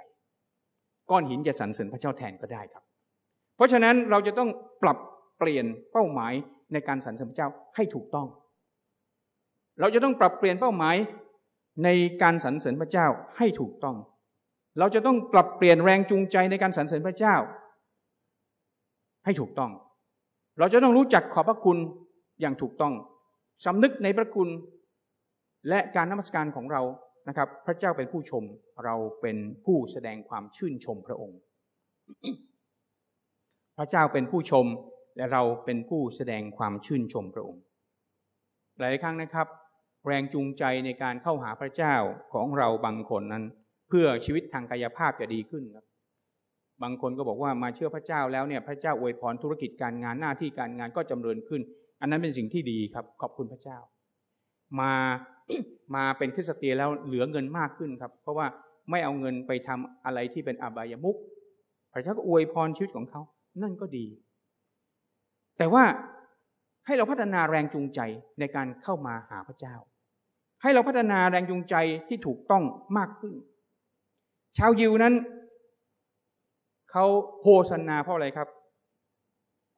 ๆ ก้อนหินจะสรรเสริญพระเจ้าแทนก็ได้ครับ เพราะฉะนั้นเราจะต้องปรับเปลี่ยนเป้าหมายในการสรรเสริญพระเจ้าให้ถูกต้อง เราจะต้องปรับเปลี่ยนเป้าหมายในการสรรเสริญพระเจ้าให้ถูกต้อง เราจะต้องปรับเปลี่ยนแรงจูงใจในการสรรเสริญพระเจ้า ให้ถูกต้อง เราจะต้องรู้จักขอบพระคุณอย่างถูกต้องสำนึกในพระคุณ และการนมัสการของเรานะครับ พระเจ้าเป็นผู้ชมเราเป็นผู้แสดงความชื่นชมพระองค์ พระเจ้าเป็นผู้ชมและเราเป็นผู้แสดงความชื่นชมพระองค์ หลายครั้งนะครับ แรงจูงใจในการเข้าหาพระเจ้าของเราบางคนนั้น เพื่อชีวิตทางกายภาพจะดีขึ้นครับบางคนก็บอกว่ามาเชื่อพระเจ้าแล้วเนี่ยพระเจ้าอวยพรธุรกิจการงานหน้าที่การงานก็จำเริญขึ้น อันนั้นเป็นสิ่งที่ดีครับ ขอบคุณพระเจ้า มา มาเป็นคริสเตียนแล้วเหลือเงินมากขึ้นครับ เพราะว่าไม่เอาเงินไปทำอะไรที่เป็นอบายมุกพระเจ้าก็อวยพรชีวิตของเขานั่นก็ดี แต่ว่าให้เราพัฒนาแรงจูงใจในการเข้ามาหาพระเจ้า ให้เราพัฒนาแรงจูงใจที่ถูกต้องมากขึ้น ชาวยิวนั้นเขาโฮสนาเพราะอะไรครับ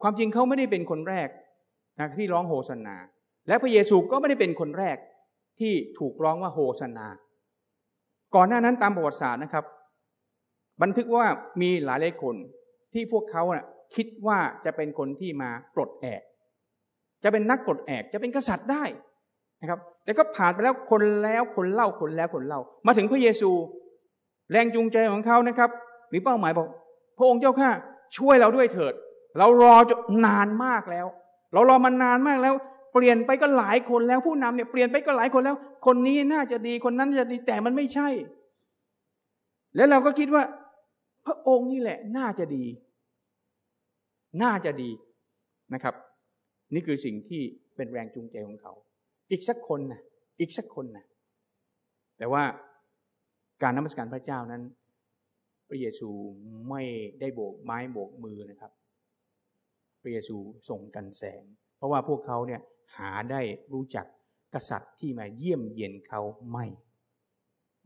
ความจริงเขาไม่ได้เป็นคนแรกนะที่ร้องโฮสนา และพระเยซูก็ไม่ได้เป็นคนแรก ที่ถูกร้องว่าโฮสนา ก่อนหน้านั้นตามประวัติศาสตร์นะครับ บันทึกว่ามีหลายหลายคนที่พวกเขาคิดว่าจะเป็นคนที่มาปลดแอก จะเป็นนักปลดแอกจะเป็นกษัตริย์ได้นะครับ แต่ก็ผ่านไปแล้วคนแล้วคนเล่าคนแล้วคนเล่า มาถึงพระเยซู แรงจูงใจของเขานะครับมีเป้าหมายบอก พระองค์เจ้าข้าช่วยเราด้วยเถิด เรารอจนนานมากแล้ว เรารอมานานมากแล้ว เปลี่ยนไปก็หลายคนแล้วผู้นำเนี่ยเปลี่ยนไปก็หลายคนแล้ว คนนี้น่าจะดีคนนั้นจะดีแต่มันไม่ใช่ แล้วเราก็คิดว่า พระองค์นี่แหละ น่าจะดี น่าจะดีนะครับ นี่คือสิ่งที่เป็นแรงจูงใจของเขา อีกสักคนนะอีกสักคนนะแต่ว่าการนมัสการพระเจ้านั้น พระเยซูไม่ได้โบกไม้โบกมือนะครับ พระเยซูส่งกันแสง เพราะว่าพวกเขาเนี่ย หาได้รู้จักกษัตริย์ที่มาเยี่ยมเยียนเขาไม่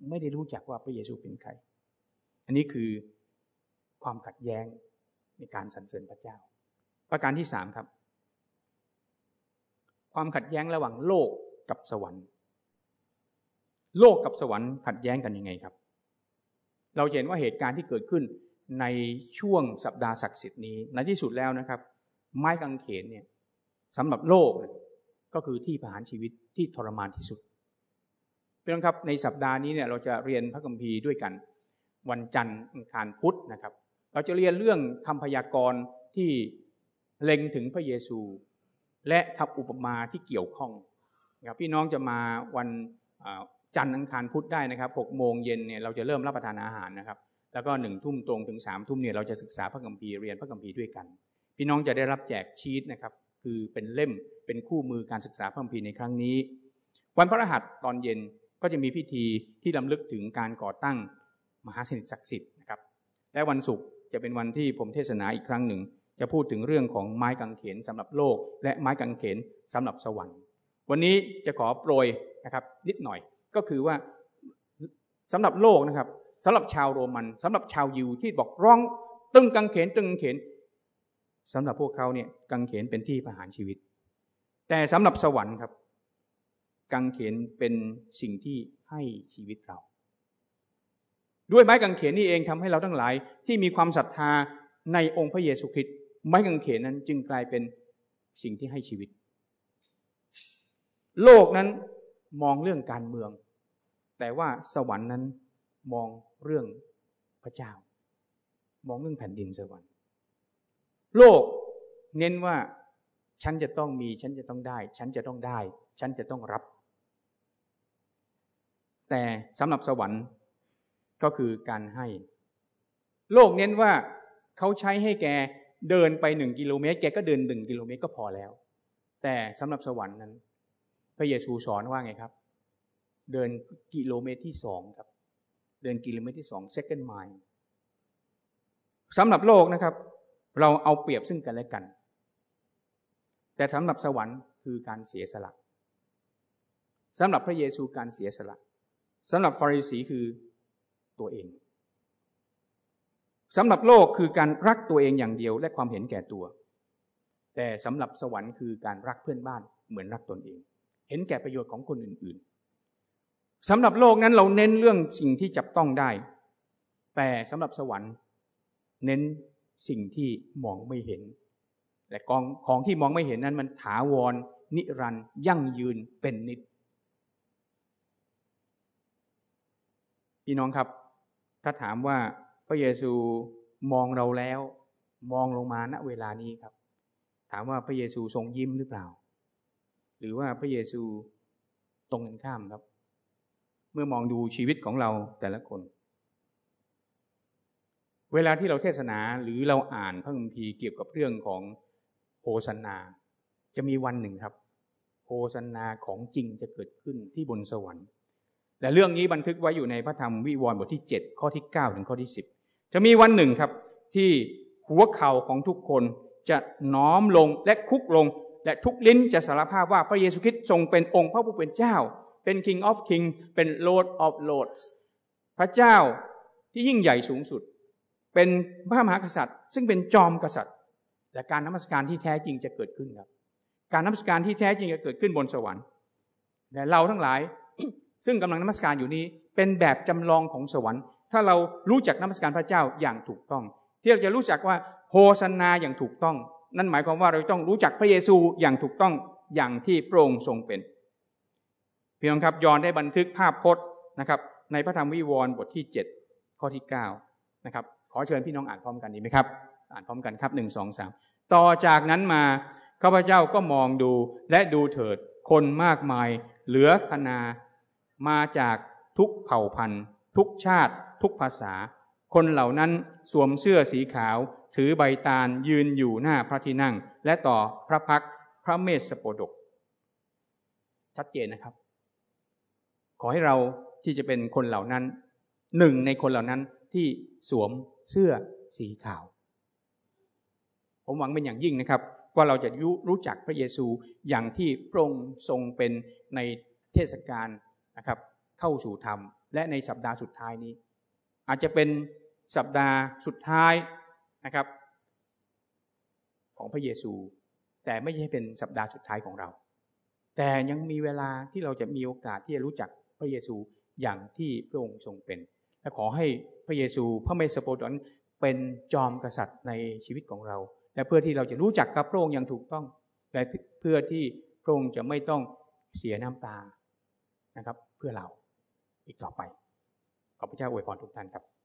ไม่ได้รู้จักว่าพระเยซูเป็นใคร อันนี้คือความขัดแย้งในการสรรเสริญพระเจ้า ประการที่สามครับ ความขัดแย้งระหว่างโลกกับสวรรค์ โลกกับสวรรค์ขัดแย้งกันยังไงครับ เราเห็นว่าเหตุการณ์ที่เกิดขึ้นในช่วงสัปดาห์ศักดิ์สิทธิ์นี้ในที่สุดแล้วนะครับ ไม้กางเขนเนี่ยสำหรับโลก ก็คือที่ประหารชีวิตที่ทรมานที่สุดเพื่อนครับในสัปดาห์นี้เนี่ยเราจะเรียนพระคัมภีร์ด้วยกัน วันจันทร์อังคารพุธนะครับ เราจะเรียนเรื่องคำพยากรณ์ที่เล็งถึงพระเยซู และคำอุปมาที่เกี่ยวข้องครับพี่น้องจะมาวันจันทร์อังคารพุธได้นะครับหกโมงเย็นเนี่ยเราจะเริ่มรับประทานอาหารนะครับ แล้วก็หนึ่งทุ่มตรงถึงสามทุ่มเนี่ยเราจะศึกษาพระคัมภีร์เรียนพระคัมภีร์ด้วยกัน พี่น้องจะได้รับแจกชีตนะครับ คือเป็นเล่มเป็นคู่มือการศึกษาพระคัมภีร์ในครั้งนี้ วันพระรหัสตอนเย็นก็จะมีพิธีที่ลำลึกถึงการก่อตั้งมหาสนิทศักดิ์สิทธิ์นะครับและวันศุกร์จะเป็นวันที่ผมเทศนาอีกครั้งหนึ่ง จะพูดถึงเรื่องของไม้กางเขนสำหรับโลก และไม้กางเขนสำหรับสวรรค์ วันนี้จะขอโปรยนะครับนิดหน่อยก็คือว่าสำหรับโลกนะครับสำหรับชาวโรมันสำหรับชาวยิวที่บอกร้องตึงกางเขนตึงกางเขน สำหรับพวกเขาเนี่ยกังเขนเป็นที่ประหารชีวิต แต่สำหรับสวรรค์ครับ กังเขนเป็นสิ่งที่ให้ชีวิตเรา ด้วยไม้กังเขนนี่เองทำให้เราทั้งหลายที่มีความศรัทธาในองค์พระเยซูคริสต์ไม้กังเขนนั้นจึงกลายเป็นสิ่งที่ให้ชีวิต โลกนั้นมองเรื่องการเมือง แต่ว่าสวรรค์นั้นมองเรื่องพระเจ้า มองเรื่องแผ่นดินสวรรค์ โลกเน้นว่า ฉันจะต้องมี ฉันจะต้องได้ ฉันจะต้องได้ ฉันจะต้องรับ แต่สำหรับสวรรค์ก็คือการให้ โลกเน้นว่าเขาใช้ให้แกเดินไปหนึ่งกิโลเมตร แกก็เดินหนึ่งกิโลเมตรก็พอแล้ว แต่สำหรับสวรรค์นั้น พระเยซูสอนว่าไงครับ เดินกิโลเมตรที่สองครับ เดินกิโลเมตรที่สอง second mile สำหรับโลกนะครับ เราเอาเปรียบซึ่งกันและกัน แต่สำหรับสวรรค์คือการเสียสละสำหรับพระเยซูการเสียสละสำหรับฟาริสีคือตัวเองสำหรับโลกคือการรักตัวเองอย่างเดียวและความเห็นแก่ตัว แต่สำหรับสวรรค์คือการรักเพื่อนบ้านเหมือนรักตนเอง เห็นแก่ประโยชน์ของคนอื่นๆสำหรับโลกนั้นเราเน้นเรื่องสิ่งที่จับต้องได้ แต่สำหรับสวรรค์ เน้น สิ่งที่มองไม่เห็น และกองของที่มองไม่เห็นนั้นมันถาวร นิรันยั่งยืนเป็นนิดพี่น้องครับ ถ้าถามว่าพระเยซูมองเราแล้ว มองลงมาณเวลานี้ครับ ถามว่าพระเยซูทรงยิ้มหรือเปล่า หรือว่าพระเยซูตรงกันข้ามครับ เมื่อมองดูชีวิตของเราแต่ละคน เวลาที่เราเทศนาหรือเราอ่านพระคัมภีร์เกี่ยวกับเรื่องของโฮสนา จะมีวันหนึ่งครับ โฮสนาของจริงจะเกิดขึ้นที่บนสวรรค์และเรื่องนี้บันทึกไว้อยู่ในพระธรรมวิวรณ์บทที่ 7 ข้อที่ 9 ถึงข้อที่ 10 จะมีวันหนึ่งครับ ที่หัวเข่าของทุกคนจะน้อมลงและคุกลง และทุกลิ้นจะสารภาพว่าพระเยซูคริสต์ทรงเป็นองค์พระผู้เป็นเจ้า เป็น King of Kings เป็น Lord of Lords พระเจ้าที่ยิ่งใหญ่สูงสุด เป็นพระมหากษัตริย์ ซึ่งเป็นจอมกษัตริย์และการนมัสการที่แท้จริงจะเกิดขึ้นครับ การนมัสการที่แท้จริงจะเกิดขึ้นบนสวรรค์แต่เราทั้งหลาย ซึ่งกำลังนมัสการอยู่นี้เป็นแบบจำลองของสวรรค์ ถ้าเรารู้จักนมัสการพระเจ้าอย่างถูกต้อง ที่เราจะรู้จักว่าโฮสนาอย่างถูกต้อง นั่นหมายความว่าเราต้องรู้จักพระเยซูอย่างถูกต้องอย่างที่พระองค์ทรงเป็นเพี่น้องครับยอนได้บันทึกภาพพจน์นะครับในพระธรรมวิวรณ์บทที่ 7 ข้อที่9นะครับ อเชิญพี่น้องอ่านพร้อมกันดีไหมครับ อ่านพร้อมกันครับหนึ่งสองสามต่อจากนั้นมาข้าพเจ้าก็มองดูและดูเถิดคนมากมาย เหลือคณามาจากทุกเผ่าพันธุ์ ทุกชาติ ทุกภาษา คนเหล่านั้นสวมเสื้อสีขาว ถือใบตาลยืนอยู่หน้าพระที่นั่ง และต่อพระพักพระเมสสโปดก ชัดเจนนะครับ ขอให้เราที่จะเป็นคนเหล่านั้น หนึ่งในคนเหล่านั้นที่สวม เสื้อสีขาว ผมหวังเป็นอย่างยิ่งนะครับ ว่าเราจะรู้จักพระเยซูอย่างที่พระองค์ทรงเป็นในเทศกาลนะครับเข้าสู่ธรรม และในสัปดาห์สุดท้ายนี้ อาจจะเป็นสัปดาห์สุดท้ายนะครับ ของพระเยซู แต่ไม่ใช่เป็นสัปดาห์สุดท้ายของเรา แต่ยังมีเวลาที่เราจะมีโอกาสที่จะรู้จักพระเยซูอย่างที่พระองค์ทรงเป็น และขอให้พระเยซูพระเมสสโปดอนเป็นจอมกษัตริย์ในชีวิตของเรา และเพื่อที่เราจะรู้จักกับพระองค์อย่างถูกต้อง และเพื่อที่พระองค์จะไม่ต้องเสียน้ำตานะครับ เพื่อเราอีกต่อไปขอบพระเจ้าอวยพรทุกท่านครับ